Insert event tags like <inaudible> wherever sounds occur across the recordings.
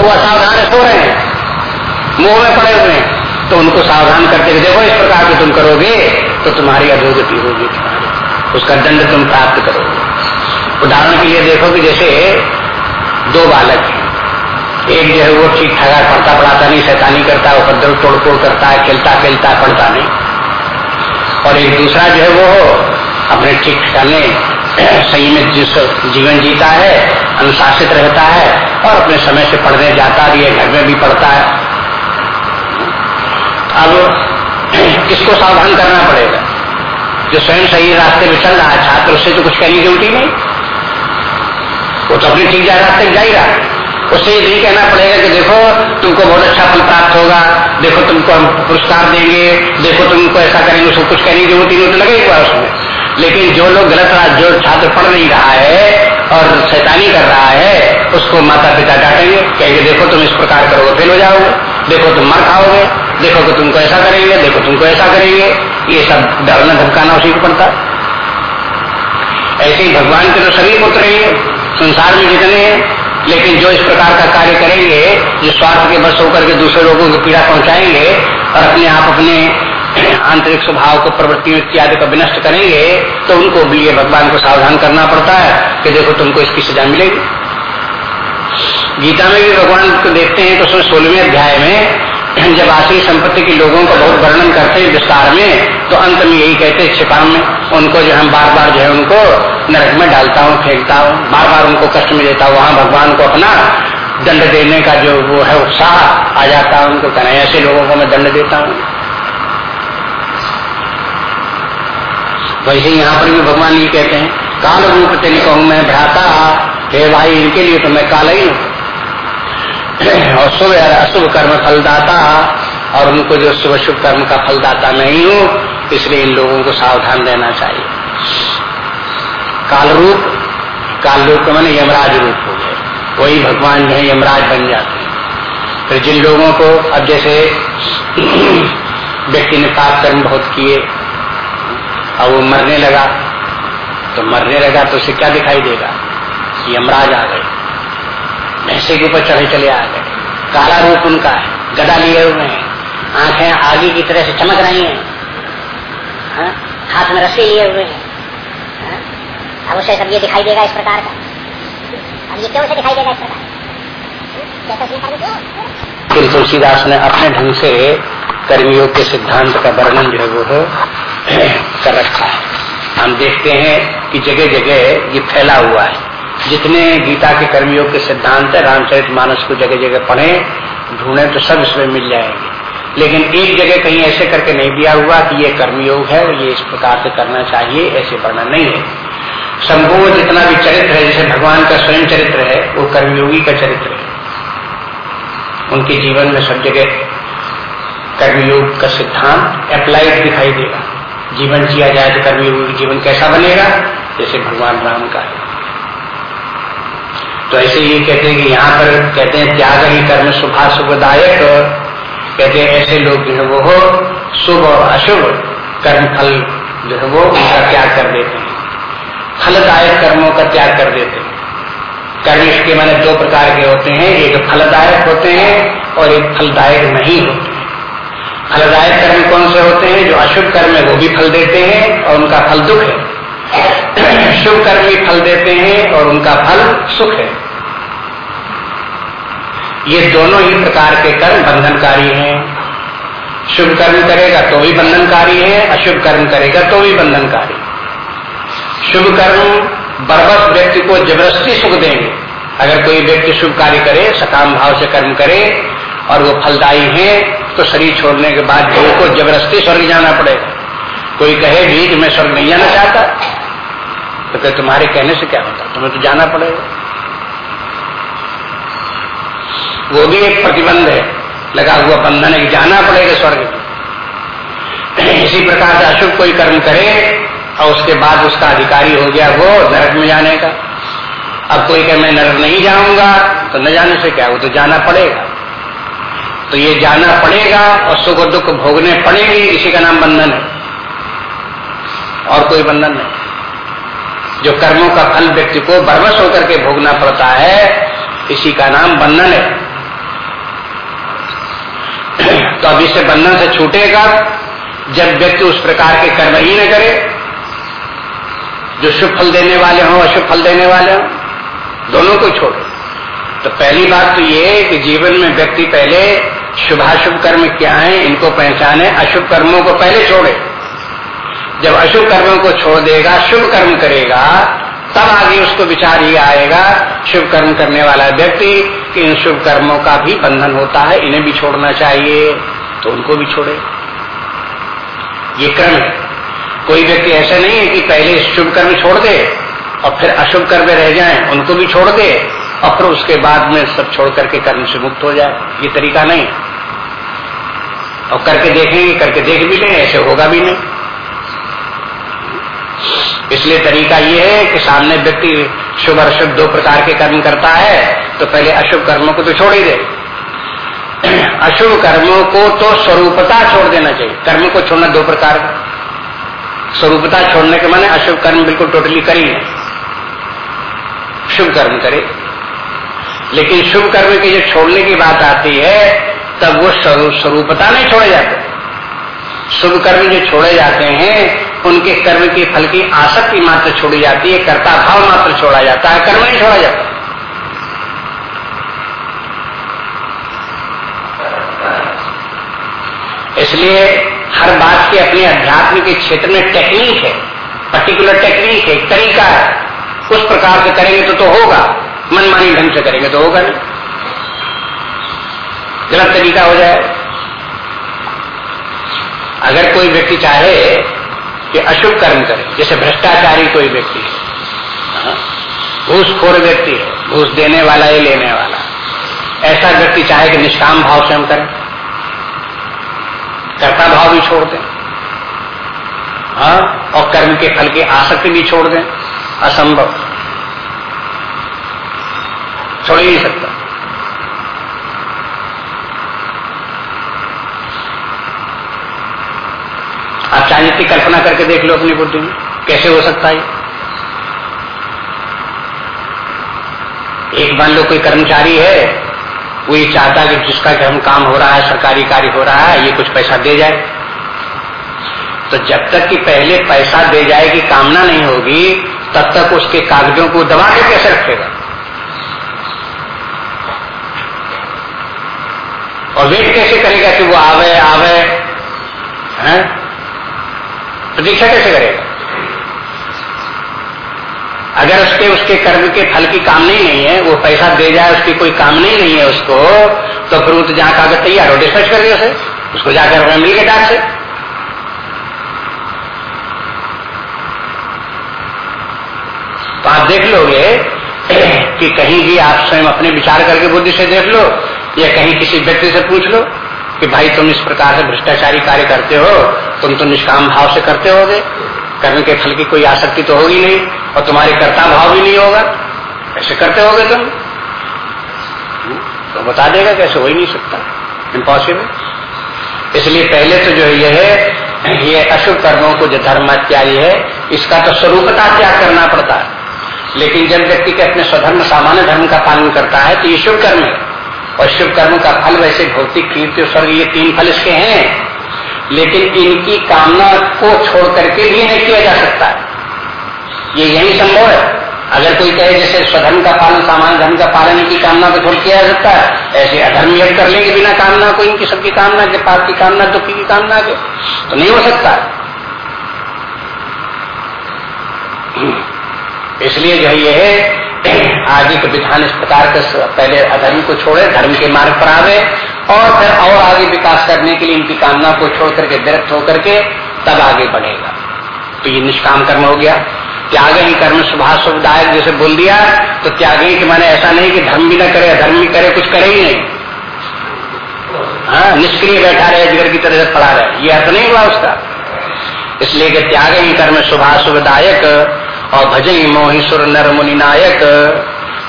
वो असावधान सो रहे हैं। मुँह में पड़े हुए हैं। तो उनको सावधान करते हुए देखो, इस प्रकार के तुम करोगे तो तुम्हारी अधोगति होगी उसका दंड तुम प्राप्त करोगे। उदाहरण के लिए देखो कि जैसे दो बालक हैं। एक जो है वो ठीक ठाक पढ़ता पढ़ाता नहीं, शैतानी करता, उपद्रव तोड़ तोड़ करता है, खेलता खेलता, पढ़ता नहीं। और एक दूसरा जो है वो अपने ठीक ठिकाने संयमित जिस जीवन जीता है, अनुशासित रहता है और अपने समय से पढ़ने जाता भी है, घर में भी पढ़ता है। अब किसको सावधान करना पड़ेगा। जो स्वयं सही रास्ते में चल रहा है, छात्र उससे तो कुछ कहने की ड्यूटी नहीं। वो तो अपने ठीक जा रास्ते जा ही रहा है। उससे ये नहीं कहना पड़ेगा कि देखो, तुमको बहुत अच्छा फल प्राप्त होगा। देखो तुमको हम पुरस्कार देंगे। देखो तुमको ऐसा करेंगे, उसको कुछ कहने की ज़रूरत नहीं तो लगेगा उसमें। लेकिन जो लोग गलत जो छात्र पढ़ नहीं रहा है और शैतानी कर रहा है, उसको माता पिता डांटेंगे, कहेंगे, देखो तुम इस प्रकार करोगे, फेल हो जाओगे। देखो तुम मर खाओगे। देखो कि तुमको ऐसा करेंगे, देखो तुमको ऐसा करेंगे। ये सब डरना, धमकाना उसी को पड़ता। ऐसे ही भगवान के तो सभी पुत्र हैं, संसार में जितने हैं, लेकिन जो इस प्रकार का कार्य करेंगे, जो स्वार्थ के बस होकर के दूसरे लोगों को पीड़ा पहुंचाएँगे और अपने आप अपने आंतरिक स्वभाव को प्रवृत्ति इत्यादि को विनष्ट करेंगे तो उनको ये भगवान को सावधान करना पड़ता है कि देखो तुमको इसकी सजा मिलेगी। गीता में भी भगवान को देखते हैं तो उसमें सोलहवें अध्याय में, जब आशी संपत्ति के लोगों का बहुत वर्णन करते हैं विस्तार में तो अंत में यही कहते हैं छिपा में, उनको जो हम बार बार जो है उनको नरक में डालता हूँ, फेंकता हूँ बार बार उनको कष्ट में देता हूँ, वहाँ भगवान को अपना दंड देने का जो वो है उत्साह आ जाता है, उनको कहना ऐसे लोगों को मैं दंड देता हूँ। वैसे यहाँ पर भी भगवान ये कहते हैं, काल रूप तेरी कहूँ मैं भ्राता, हे भाई, इनके लिए तो मैं काल ही हूँ। <clears throat> और शुभ अशुभ कर्म फलदाता, और उनको जो शुभ शुभ कर्म का फलदाता नहीं हूँ, इसलिए इन लोगों को सावधान रहना चाहिए। काल रूप काल रूप का मैंने यमराज रूप हो गए वही भगवान जो है, यमराज बन जाते हैं। फिर जिन लोगों को, अब जैसे <clears throat> व्यक्ति ने पाप कर्म बहुत किए और वो मरने लगा। तो मरने लगा तो उसे क्या दिखाई देगा? यमराज आ गए। भैंसे के ऊपर चढ़े चले आ गए। काला रूप उनका है। गदा लिए हुए हैं। आँखें आगे की तरह से चमक रही हैं। हाँ? हाथ में रस्सी लिए हुए हैं। हाँ? अब उसे सब ये दिखाई देगा इस प्रकार का। अब ये क्यों उसे दिखाई देगा इस प्रकार तुलसीदास ने अपने ढंग से कर्मियों के सिद्धांत का वर्णन जो है वो कर रखा है। हम देखते हैं कि जगह जगह ये फैला हुआ है। जितने गीता के कर्मियों के सिद्धांत है रामचरित मानस को जगह जगह पढ़े, ढूंढे तो सब इसमें मिल जाएँगे। लेकिन एक जगह कहीं ऐसे करके नहीं दिया हुआ कि ये कर्मयोग है और ये इस प्रकार से करना चाहिए, ऐसे वर्णन नहीं है। संपूर्ण जितना भी चरित्र है, जैसे भगवान का स्वयं चरित्र है, वो कर्मयोगी का चरित्र है। उनके जीवन में सब जगह कर्मयोग का सिद्धांत अप्लाइड दिखाई देगा। जीवन जिया जाए तो कर्मयोग जीवन कैसा बनेगा? जैसे भगवान राम का है। तो ऐसे ये कहते हैं कि यहाँ पर कहते हैं, त्याग ही कर्म शुभा शुभदायक, कहते हैं, ऐसे लोग जो है वो हो, शुभ और अशुभ कर्म फल जो है वो उनका त्याग कर देते हैं। फलदायक कर्मों का त्याग कर देते हैं। कर्म इसके मैंने दो प्रकार के होते हैं, एक फलदायक होते हैं और एक फलदायक नहीं होते। फलदायक कर्म कौन से होते हैं? जो अशुभ कर्म है, वो भी फल देते हैं और उनका फल दुख है। <clears throat> शुभ कर्म भी फल देते हैं और उनका फल सुख है। ये दोनों ही प्रकार के कर्म बंधनकारी हैं। शुभ कर्म करेगा तो भी बंधनकारी है, अशुभ कर्म करेगा तो भी बंधनकारी। शुभ कर्म बर्बस व्यक्ति को ज़बरदस्ती सुख देंगे। अगर कोई व्यक्ति शुभ कार्य करे, सकाम भाव से कर्म करे और वो फलदायी है तो शरीर छोड़ने के बाद जीव को ज़बरदस्ती स्वर्ग जाना पड़ेगा कोई कहे भी कि मैं स्वर्ग नहीं जाना चाहता। तो फिर तुम्हारे कहने से क्या होता? तुम्हें तो जाना पड़ेगा। वो भी एक प्रतिबंध है। लगा हुआ बंधन है कि जाना पड़ेगा स्वर्ग इसी प्रकार से अशुभ कोई कर्म करे और उसके बाद उसका अधिकारी हो गया वो नरक में जाने का। अब कोई कहे, मैं नरक नहीं जाऊँगा। तो न जाने से क्या? वो तो जाना पड़ेगा। तो ये जाना पड़ेगा और सुख और दुख भोगने पड़ेगी, इसी का नाम बंधन है। और कोई बंधन नहीं। जो कर्मों का फल व्यक्ति को बरबस होकर के भोगना पड़ता है, इसी का नाम बंधन है। <clears throat> तो अब इससे बंधन से छूटेगा, जब व्यक्ति उस प्रकार के कर्म ही न करे, जो शुभ फल देने वाले हों, अशुभ फल देने वाले हों, दोनों को छोड़े। तो पहली बात तो ये है कि जीवन में व्यक्ति पहले शुभाशुभ कर्म क्या है, इनको पहचाने, अशुभ कर्मों को पहले छोड़े। जब अशुभ कर्मों को छोड़ देगा, शुभ कर्म करेगा, तब आगे उसको विचार ही आएगा, शुभ कर्म करने वाला व्यक्ति, कि इन शुभ कर्मों का भी बंधन होता है, इन्हें भी छोड़ना चाहिए तो उनको भी छोड़े। ये क्रम है। कोई व्यक्ति ऐसा नहीं है कि पहले शुभ कर्म छोड़ दे, और फिर अशुभ कर्म रह जाए, उनको भी छोड़ दे, और फिर उसके बाद में सब छोड़ करके कर्म से मुक्त हो जाए। ये तरीका नहीं। और करके देखेंगे, करके देख भी लें, ऐसे होगा भी नहीं। इसलिए तरीका ये है कि सामने व्यक्ति शुभ और अशुभ दो प्रकार के कर्म करता है तो पहले अशुभ कर्मों को तो छोड़ ही दे। अशुभ कर्मों को तो स्वरूपता छोड़ देना चाहिए। कर्म को छोड़ना दो प्रकार स्वरूपता छोड़ने के माने अशुभ कर्म बिल्कुल टोटली करी। शुभ कर्म करे। लेकिन शुभ कर्म की जो छोड़ने की बात आती है तब वो स्वरूपता नहीं छोड़े जाते। शुभ कर्म जो छोड़े जाते हैं, उनके कर्म के फल की आसक्ति मात्र छोड़ी जाती है कर्ता भाव मात्र छोड़ा जाता है, कर्म नहीं छोड़ा जाता। इसलिए हर बात के अपने अध्यात्म के क्षेत्र में टेक्निक है पर्टिकुलर टेक्निक है तरीका है। उस प्रकार से करेंगे तो तो होगा, मनमानी ढंग से करेंगे तो होगा नहीं गलत तरीका हो जाए। अगर कोई व्यक्ति चाहे कि अशुभ कर्म करे जैसे भ्रष्टाचारी कोई व्यक्ति है हाँ, घूसखोर व्यक्ति है घूस देने वाला या लेने वाला ऐसा व्यक्ति चाहे कि निष्काम भाव से हम करें कर्ता भाव भी छोड़ दें हाँ और कर्म के फल की आसक्ति भी छोड़ दें असंभव। छोड़ ही नहीं सकता। की कल्पना करके देख लो अपनी बुद्धि में। कैसे हो सकता है? एक मान लो कोई कर्मचारी है, वो ये चाहता है कि जिसका हम काम हो रहा है, सरकारी कार्य हो रहा है, ये कुछ पैसा दे जाए। तो जब तक कि पहले पैसा दे जाए की कामना नहीं होगी, तब तक उसके कागजों को दबा के कैसे रखेगा? और वेट कैसे करेगा कि वो आवे आवे, हैं? प्रतीक्षा कैसे करेगा? अगर उसके उसके कर्म के फल की कामना ही नहीं है, वो पैसा दे जाए, उसकी कोई कामना ही नहीं है उसको तो फिर वो तो जहाँ कागज़ तैयार हो डिस्कस कर दिया उसे। उसको जाकर मिल गए डाक से। तो आप देख लोगे कि कहीं भी आप स्वयं अपने विचार करके बुद्धि से देख लो, या कहीं किसी व्यक्ति से पूछ लो। कि भाई तुम इस प्रकार से भ्रष्टाचारी कार्य करते हो, तुम तो निष्काम भाव से करते होगे। कर्म के फल की कोई आसक्ति तो होगी नहीं, और तुम्हारे कर्ता भाव भी नहीं होगा। ऐसे करते होगे तुम। तो बता देगा कैसे हो ही नहीं सकता। इम्पॉसिबल इसलिए पहले तो जो है ये है, ये अशुभ कर्मों को जो धर्म इत्यादि है, इसका तो स्वरूपता त्याग करना पड़ता है। लेकिन जब व्यक्ति के अपने स्वधर्म, सामान्य धर्म का पालन करता है तो ये शुभ कर्म है। और शुभ कर्म का फल वैसे भौतिक कीर्ति और स्वर्ग, ये तीन फल इसके हैं। लेकिन इनकी कामना को छोड़ करके भी नहीं किया जा सकता। ये यही संभव है। अगर कोई कहे जैसे स्वधर्म का पालन, सामान्य धर्म का पालन की कामना को छोड़ किया जा सकता है, ऐसे अधर्म यज्ञ कर लेंगे बिना कामना को, इनकी सबकी कामना के पाप की कामना, दुखी की कामना के तो नहीं हो सकता। इसलिए जो है आगे के विधान इस प्रकार के पहले अधर्म को छोड़े, धर्म के मार्ग पर आवे और फिर और आगे विकास करने के लिए इनकी कामना को छोड़ करके, विरक्त होकर के तब आगे बढ़ेगा। तो ये निष्काम कर्म हो गया। त्याग ही कर्म सुभाष सुखदायक जैसे बोल दिया तो त्यागे कि मैंने ऐसा नहीं कि धर्म भी ना करे, अधर्म भी करे, कुछ करे ही नहीं। हाँ निष्क्रिय बैठा रहे जिगर की तरह से पड़ा रहे। ये अर्थ नहीं हुआ उसका। इसलिए कि त्याग ही कर्म शुभा शुभदायक और भजन मोहि सुर नर मुनि नायक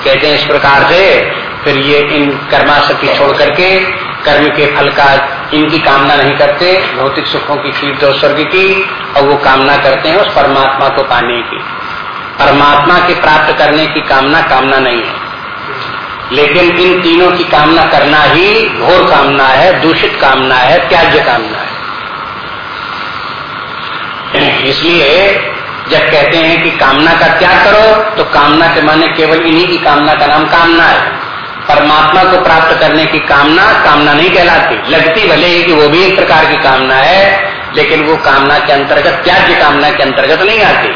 कहते हैं इस प्रकार से, फिर ये इन कर्माशक्ति छोड़ करके कर्म के फल का इनकी कामना नहीं करते, भौतिक सुखों की कीर्त और स्वर्ग की, और वो कामना करते हैं उस परमात्मा को पाने की। परमात्मा के प्राप्त करने की कामना कामना नहीं है। लेकिन इन तीनों की कामना करना ही घोर कामना है, दूषित कामना है, त्याज्य कामना है। इसलिए जब कहते हैं कि कामना का त्याग करो तो कामना के माने केवल इन्हीं की कामना का नाम कामना है। परमात्मा को प्राप्त करने की कामना कामना नहीं कहलाती। लगती भले ही कि वो भी एक प्रकार की कामना है, लेकिन वो कामना के अंतर्गत त्याज्य कामना के अंतर्गत नहीं आती।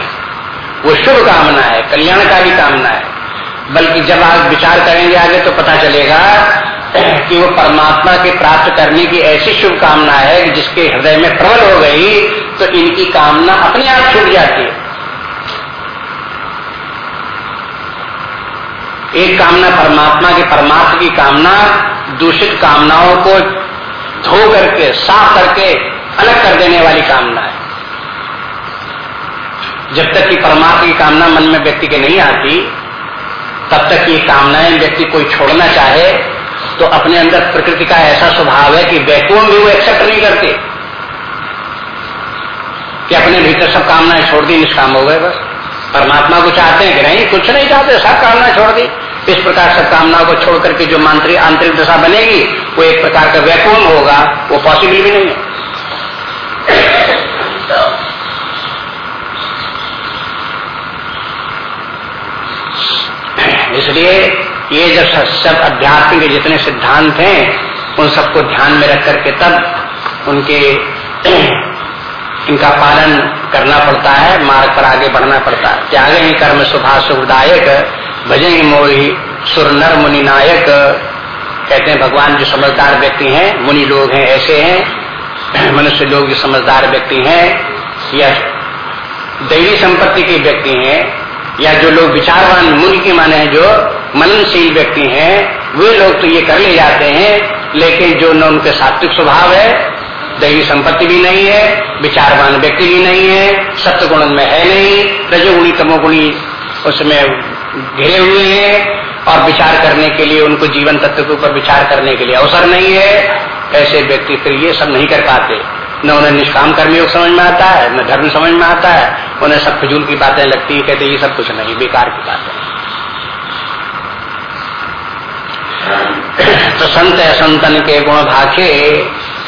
वो शुभ कामना है, कल्याणकारी कामना है। बल्कि जब आप विचार करेंगे आगे तो पता चलेगा कि वो परमात्मा के प्राप्त करने की ऐसी शुभ कामना है, जिसके हृदय में प्रबल हो गई तो इनकी कामना अपने आप छूट जाती है। एक कामना परमात्मा के परमात्मा की कामना, दूषित कामनाओं को धो करके, साफ़ करके, अलग कर देने वाली कामना है। जब तक कि परमात्मा की कामना मन में व्यक्ति के नहीं आती, तब तक ये कामनाएँ व्यक्ति कोई छोड़ना चाहे तो अपने अंदर प्रकृति का ऐसा स्वभाव है कि वैकुम भी वो एक्सेप्ट नहीं करते। कि अपने भीतर सब कामनाएँ छोड़ दी, निष्काम हो गए बस। परमात्मा को चाहते हैं कि नहीं, कुछ नहीं चाहते, सब कामना छोड़ दी। इस प्रकार सब कामनाओं को छोड़ करके जो मांत्रिक आंतरिक दशा बनेगी, वो एक प्रकार का वैकुम होगा, वो पॉसिबल भी नहीं है। इसलिए ये जब सब अध्यात्म के जितने सिद्धांत हैं, उन सबको ध्यान में रख करके तब उनके <clears throat> इनका पालन करना पड़ता है, मार्ग पर आगे बढ़ना पड़ता है। त्यागे ही कर्म सुभा सुखदायक भजेंगे मोही सुर नर मुनि नायक। कहते हैं, भगवान जो समझदार व्यक्ति हैं, मुनि लोग हैं, ऐसे हैं। <clears throat> मनुष्य लोग जो समझदार व्यक्ति हैं, या दैवी संपत्ति के व्यक्ति हैं, या जो लोग विचारवान मुनि के माने हैं, जो मननशील व्यक्ति हैं, वे लोग तो ये कर ले जाते हैं, लेकिन जो न उनके सात्विक स्वभाव है, दैवी संपत्ति भी नहीं है, विचारवान व्यक्ति भी नहीं है सत्य गुण में है नहीं, रजोगुणी, तमोगुणी, उसमें घिरे हुए हैं और विचार करने के लिए, उनको जीवन तत्व के ऊपर विचार करने के लिए अवसर नहीं है। ऐसे व्यक्ति फिर ये सब नहीं कर पाते। न उन्हें निष्काम कर्मयोग समझ में आता है, न धर्म समझ में आता है। उन्हें सब फजूल की बातें लगती है, कहते ये सब कुछ नहीं, बेकार की बातें तो संत है, संतन के गुण भाखे।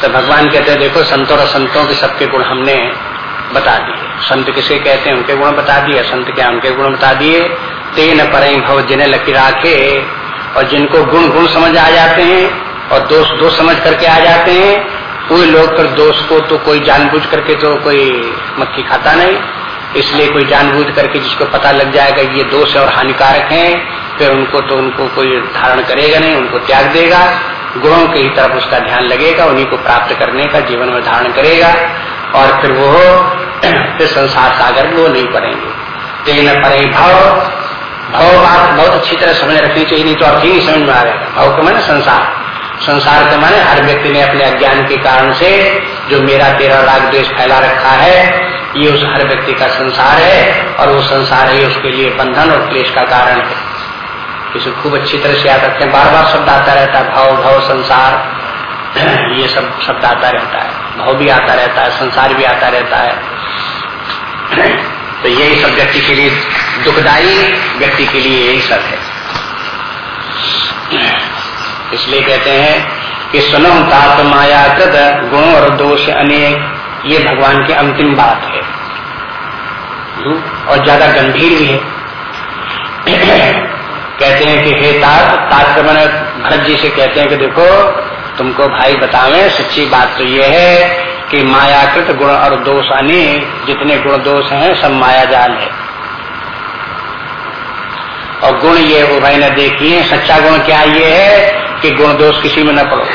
तो भगवान कहते हैं, देखो, संतों और संतों के सबके गुण हमने बता दिए। संत किसे कहते हैं? उनके गुण बता दिए, संत क्या उनके गुण बता दिए। तेन पर भव जिन्हें लकी राखे और जिनको गुण गुण समझ आ जाते हैं और दोष दोष समझ करके आ जाते हैं, कोई लोग फिर दोष को तो कोई जानबूझ करके तो कोई मक्खी खाता नहीं। इसलिए कोई जानबूझ करके जिसको पता लग जाएगा ये दोष और हानिकारक हैं, फिर उनको तो उनको कोई धारण करेगा नहीं, उनको त्याग देगा। गुणों की तरफ़ उसका ध्यान लगेगा, उन्हीं को प्राप्त करने का जीवन में धारण करेगा और फिर वो <clears throat> फिर संसार सागर में वो नहीं पड़ेंगे। तेन परे भाव भाव बात बहुत अच्छी तरह समझ रखनी चाहिए नहीं तो अर्थ ही नहीं समझ में आ जाएगा भाव के माने संसार। संसार के माने हर व्यक्ति ने अपने अज्ञान के कारण से जो मेरा, तेरा राग, द्वेष फैला रखा है, ये उस हर व्यक्ति का संसार है और वो संसार ही उसके लिए बंधन और क्लेश का कारण है। इसे खूब अच्छी तरह से याद रखते हैं। बार बार शब्द आता रहता है, भाव भाव, संसार। <clears throat> ये सब शब्द आता रहता है। भाव भी आता रहता है, संसार भी आता रहता है। <clears throat> तो यही सब व्यक्ति के लिए दुखदायी व्यक्ति के लिए यही सब है। इसलिए कहते हैं कि सुनो ताप माया कृत गुण और दोष अनेक ये भगवान की अंतिम बात है। हम्म, और ज़्यादा गंभीर भी है। कहते हैं कि हे तात तात भरत जी से कहते हैं कि देखो तुमको भाई बतावे सच्ची बात तो ये है कि मायाकृत गुण और दोष अनेक, जितने गुण दोष हैं, सब माया जाल है। और गुण ये वो भाई, ने देखिए, सच्चा गुण क्या ये है कि गुण दोष किसी में न पड़ो।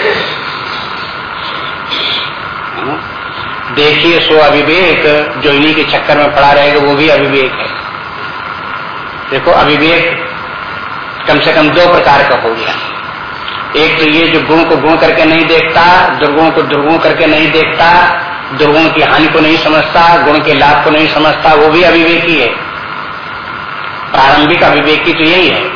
देखिए सो अविवेक, जो इन्हीं के चक्कर में पड़ा रहेगा, वो भी अविवेक है। देखो, अविवेक कम से कम दो प्रकार का हो गया। एक तो ये जो गुण को गुण करके नहीं देखता, दुर्गुण को दुर्गुण करके नहीं देखता, दुर्गुण की हानि को नहीं समझता, गुण के लाभ को नहीं समझता, वो भी अविवेकी है। प्रारंभिक अविवेकी तो यही है।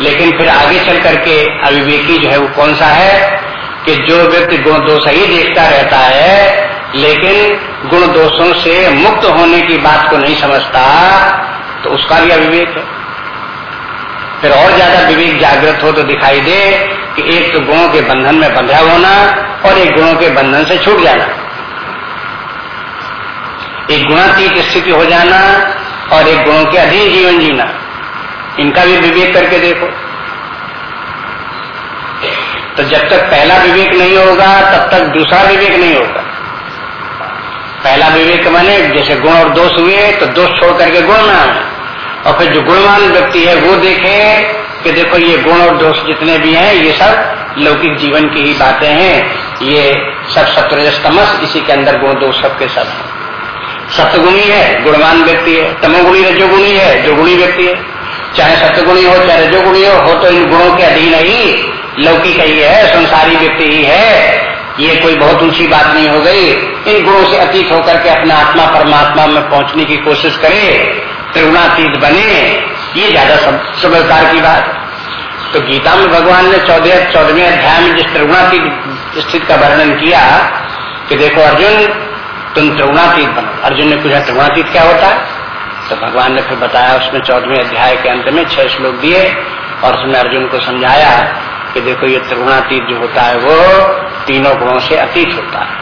लेकिन फिर आगे चल करके अविवेकी जो है वो कौन सा है? कि जो व्यक्ति गुण दोष ही देखता रहता है, लेकिन गुण दोषों से मुक्त होने की बात को नहीं समझता तो उसका भी अविवेक है। फिर और ज़्यादा विवेक जागृत हो तो दिखाई दे कि एक तो गुणों के बंधन में बंधा होना और एक गुणों के बंधन से छूट जाना। एक गुणातीत स्थिति हो जाना और एक गुणों के अधीन जीवन जीना। इनका भी विवेक करके देखो। तो जब तक पहला विवेक नहीं होगा, तब तक दूसरा विवेक नहीं होगा। पहला विवेक माने जैसे गुण और दोष हुए तो दोष छोड़ करके गुण में आए और फिर जो गुणवान व्यक्ति है, वो देखे कि देखो ये गुण और दोष जितने भी हैं, ये सब लौकिक जीवन की ही बातें हैं। ये सब सत्रजस्तमस इसी के अंदर गुण दोष सबके सब है। सत्यगुणी है, गुणवान व्यक्ति है। तमोगुणी, रजोगुणी है जो गुणी व्यक्ति है। चाहे सत्यगुणी हो, चाहे रजोगुणी हो हो तो इन गुणों के अधीन ही लौकिक ही है संसारी व्यक्ति ही है। ये कोई बहुत ऊँची बात नहीं हो गई। इन गुणों से अतीत होकर के अपना आत्मा परमात्मा में पहुँचने की कोशिश करे। त्रिगुणातीत बने, ये ज़्यादा समझदार की बात है। तो गीता में भगवान ने चौदह, चौदहवें अध्याय में जिस त्रिगुणातीत स्थिति का वर्णन किया, कि देखो अर्जुन, तुम त्रिगुणातीत बनो। अर्जुन ने पूछा, त्रिगुणातीत क्या होता? है तो भगवान ने फिर बताया उसमें चौदहवें अध्याय के अंत में छह श्लोक दिए, और उसमें अर्जुन को समझाया, कि देखो ये त्रिगुणातीत जो होता है, वो तीनों गुणों से अतीत होता है।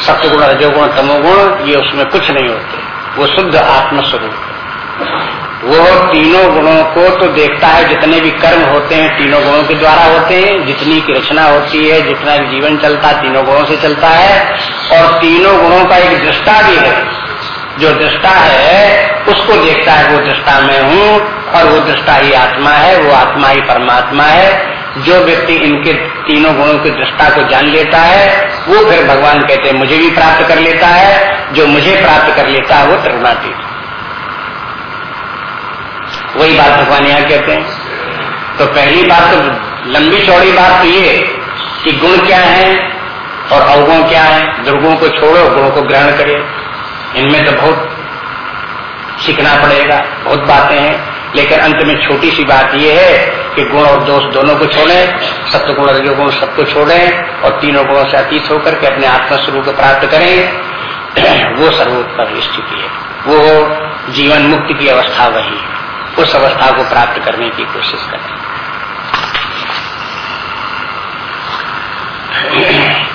सत्यगुण रजोगुण, तमोगुण, ये उसमें कुछ नहीं होते। वो शुद्ध आत्म स्वरूप वो तीनों गुणों को तो देखता है, जितने भी कर्म होते हैं, तीनों गुणों के द्वारा होते हैं। जितनी की रचना होती है, जितना जीवन चलता है तीनों गुणों से चलता है। और तीनों गुणों का एक दृष्टा भी है। जो दृष्टा है, उसको देखता है, वो दृष्टा में हूँ, और वो दृष्टा ही आत्मा है, वो आत्मा ही परमात्मा है। जो व्यक्ति इनके तीनों गुणों की दृष्टा को जान लेता है, वो फिर भगवान कहते हैं, मुझे भी प्राप्त कर लेता है, जो मुझे प्राप्त कर लेता है, वो त्रिगुणातीत वही बात भगवान यहाँ कहते हैं। तो पहली बात तो लंबी चौड़ी बात तो ये कि गुण क्या है और अवगुण क्या है। दुर्गुण को छोड़ो, गुणों को ग्रहण करे इनमें तो बहुत सीखना पड़ेगा, बहुत बातें हैं। लेकिन अंत में छोटी सी बात यह है कि गुण और दोष दोनों को छोड़ें सत्य गुण रजोगुण सबको छोड़ें और तीनों गुणों से अतीत होकर के अपने आत्मा स्वरूप को प्राप्त करें। <clears throat> वो सर्वोत्तम स्थिति है। वो जीवन मुक्ति की अवस्था वही है। उस अवस्था को प्राप्त करने की कोशिश करें। <clears throat>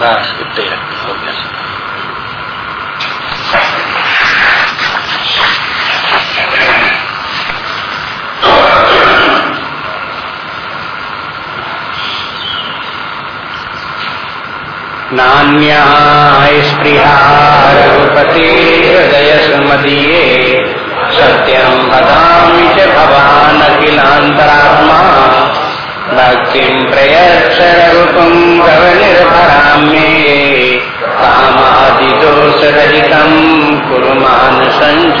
बस इतने हो गया। नान्या स्पृहा हृदय सुमदीये सत्यम वदामि च भवान् अखिलान्तरात्मा भक्तिं प्रयच्छ रघुपुङ्गवनिर्भरां मे कामादिदोषरहितं कुरु मानसञ्च